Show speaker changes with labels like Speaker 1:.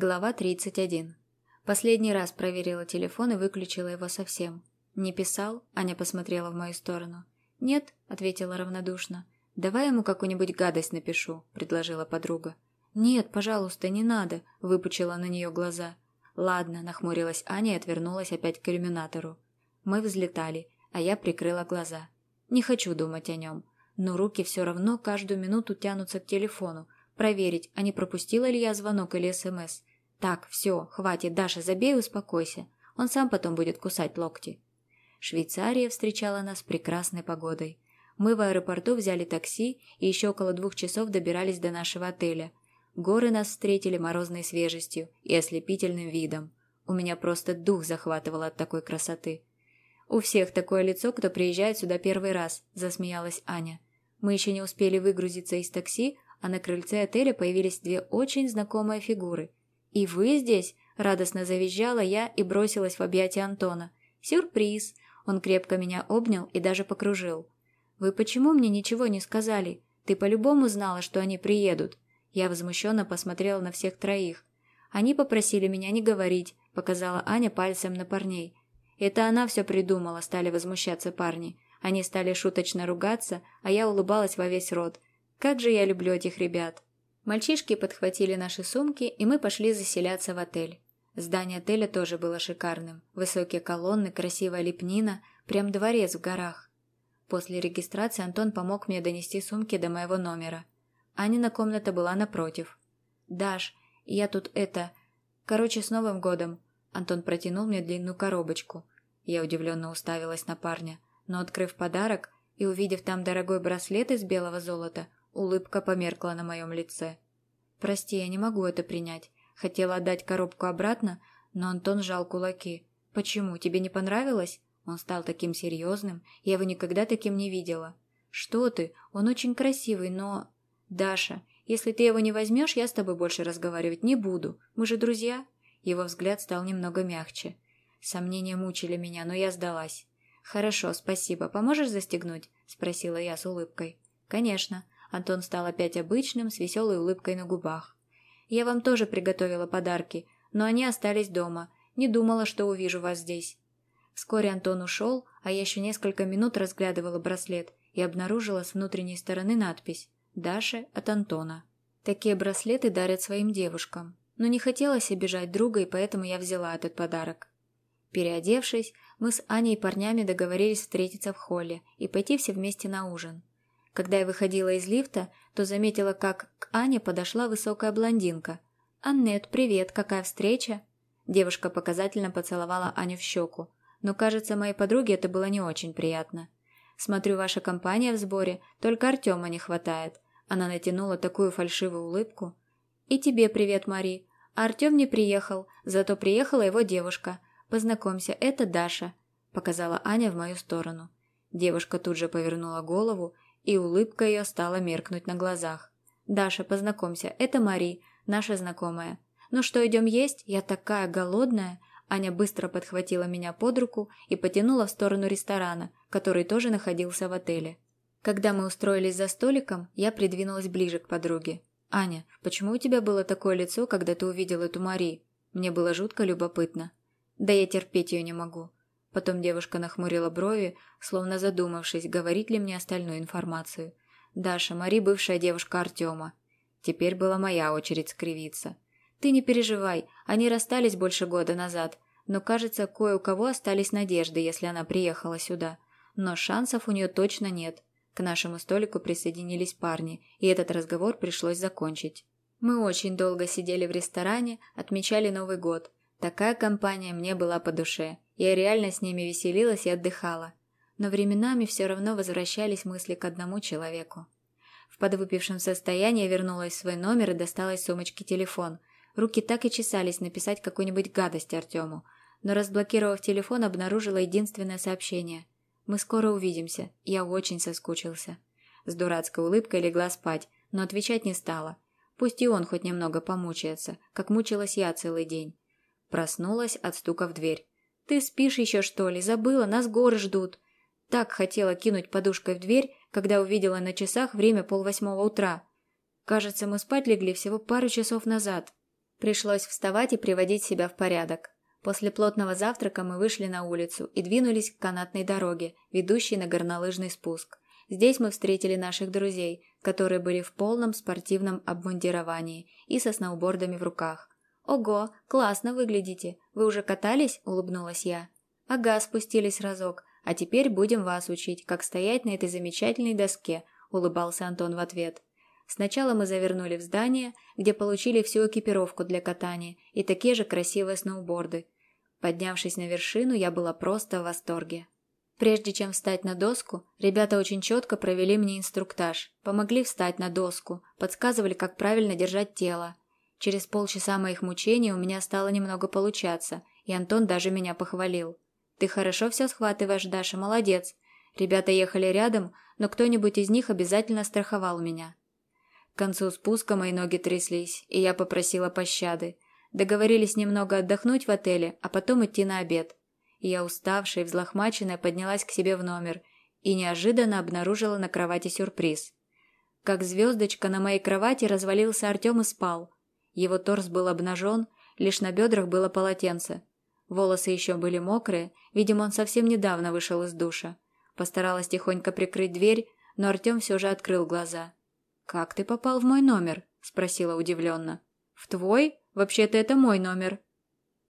Speaker 1: Глава 31. Последний раз проверила телефон и выключила его совсем. «Не писал?» – Аня посмотрела в мою сторону. «Нет», – ответила равнодушно. «Давай ему какую-нибудь гадость напишу», – предложила подруга. «Нет, пожалуйста, не надо», – выпучила на нее глаза. «Ладно», – нахмурилась Аня и отвернулась опять к иллюминатору. Мы взлетали, а я прикрыла глаза. Не хочу думать о нем. Но руки все равно каждую минуту тянутся к телефону, проверить, а не пропустила ли я звонок или СМС. Так, все, хватит, Даша, забей и успокойся. Он сам потом будет кусать локти. Швейцария встречала нас прекрасной погодой. Мы в аэропорту взяли такси и еще около двух часов добирались до нашего отеля. Горы нас встретили морозной свежестью и ослепительным видом. У меня просто дух захватывал от такой красоты. «У всех такое лицо, кто приезжает сюда первый раз», – засмеялась Аня. Мы еще не успели выгрузиться из такси, а на крыльце отеля появились две очень знакомые фигуры. «И вы здесь?» – радостно завизжала я и бросилась в объятия Антона. «Сюрприз!» Он крепко меня обнял и даже покружил. «Вы почему мне ничего не сказали? Ты по-любому знала, что они приедут». Я возмущенно посмотрела на всех троих. «Они попросили меня не говорить», – показала Аня пальцем на парней. «Это она все придумала», – стали возмущаться парни. Они стали шуточно ругаться, а я улыбалась во весь рот. Как же я люблю этих ребят. Мальчишки подхватили наши сумки, и мы пошли заселяться в отель. Здание отеля тоже было шикарным. Высокие колонны, красивая лепнина, прям дворец в горах. После регистрации Антон помог мне донести сумки до моего номера. Анина комната была напротив. «Даш, я тут это... Короче, с Новым годом!» Антон протянул мне длинную коробочку. Я удивленно уставилась на парня но, открыв подарок и увидев там дорогой браслет из белого золота, улыбка померкла на моем лице. «Прости, я не могу это принять. Хотела отдать коробку обратно, но Антон сжал кулаки. Почему? Тебе не понравилось?» Он стал таким серьезным, я его никогда таким не видела. «Что ты? Он очень красивый, но...» «Даша, если ты его не возьмешь, я с тобой больше разговаривать не буду. Мы же друзья». Его взгляд стал немного мягче. Сомнения мучили меня, но я сдалась. «Хорошо, спасибо. Поможешь застегнуть?» – спросила я с улыбкой. «Конечно». Антон стал опять обычным, с веселой улыбкой на губах. «Я вам тоже приготовила подарки, но они остались дома. Не думала, что увижу вас здесь». Вскоре Антон ушел, а я еще несколько минут разглядывала браслет и обнаружила с внутренней стороны надпись «Даша от Антона». Такие браслеты дарят своим девушкам. Но не хотелось обижать друга, и поэтому я взяла этот подарок. Переодевшись, мы с Аней и парнями договорились встретиться в холле и пойти все вместе на ужин. Когда я выходила из лифта, то заметила, как к Ане подошла высокая блондинка. «Аннет, привет, какая встреча?» Девушка показательно поцеловала Аню в щеку, но, кажется, моей подруге это было не очень приятно. «Смотрю, ваша компания в сборе, только Артема не хватает». Она натянула такую фальшивую улыбку. «И тебе привет, Мари. Артем не приехал, зато приехала его девушка. «Познакомься, это Даша», – показала Аня в мою сторону. Девушка тут же повернула голову, и улыбка ее стала меркнуть на глазах. «Даша, познакомься, это Мари, наша знакомая. Ну что, идем есть? Я такая голодная!» Аня быстро подхватила меня под руку и потянула в сторону ресторана, который тоже находился в отеле. Когда мы устроились за столиком, я придвинулась ближе к подруге. «Аня, почему у тебя было такое лицо, когда ты увидел эту Мари?» Мне было жутко любопытно. Да я терпеть ее не могу. Потом девушка нахмурила брови, словно задумавшись, говорить ли мне остальную информацию. Даша, Мари бывшая девушка Артема. Теперь была моя очередь скривиться. Ты не переживай, они расстались больше года назад, но, кажется, кое у кого остались надежды, если она приехала сюда. Но шансов у нее точно нет. К нашему столику присоединились парни, и этот разговор пришлось закончить. Мы очень долго сидели в ресторане, отмечали Новый год – Такая компания мне была по душе. Я реально с ними веселилась и отдыхала. Но временами все равно возвращались мысли к одному человеку. В подвыпившем состоянии вернулась в свой номер и достала из сумочки телефон. Руки так и чесались написать какую-нибудь гадость Артему. Но разблокировав телефон, обнаружила единственное сообщение. «Мы скоро увидимся. Я очень соскучился». С дурацкой улыбкой легла спать, но отвечать не стала. Пусть и он хоть немного помучается, как мучилась я целый день. Проснулась от стука в дверь. «Ты спишь еще, что ли? Забыла, нас горы ждут!» Так хотела кинуть подушкой в дверь, когда увидела на часах время полвосьмого утра. Кажется, мы спать легли всего пару часов назад. Пришлось вставать и приводить себя в порядок. После плотного завтрака мы вышли на улицу и двинулись к канатной дороге, ведущей на горнолыжный спуск. Здесь мы встретили наших друзей, которые были в полном спортивном обмундировании и со сноубордами в руках. «Ого, классно выглядите! Вы уже катались?» – улыбнулась я. «Ага, спустились разок. А теперь будем вас учить, как стоять на этой замечательной доске», – улыбался Антон в ответ. Сначала мы завернули в здание, где получили всю экипировку для катания и такие же красивые сноуборды. Поднявшись на вершину, я была просто в восторге. Прежде чем встать на доску, ребята очень четко провели мне инструктаж, помогли встать на доску, подсказывали, как правильно держать тело. Через полчаса моих мучений у меня стало немного получаться, и Антон даже меня похвалил. «Ты хорошо все схватываешь, Даша, молодец. Ребята ехали рядом, но кто-нибудь из них обязательно страховал меня». К концу спуска мои ноги тряслись, и я попросила пощады. Договорились немного отдохнуть в отеле, а потом идти на обед я уставшая и взлохмаченная поднялась к себе в номер и неожиданно обнаружила на кровати сюрприз. Как звездочка на моей кровати развалился Артем и спал. Его торс был обнажен, лишь на бедрах было полотенце. Волосы еще были мокрые, видимо, он совсем недавно вышел из душа. Постаралась тихонько прикрыть дверь, но Артем все же открыл глаза. «Как ты попал в мой номер?» – спросила удивленно. «В твой? Вообще-то это мой номер»,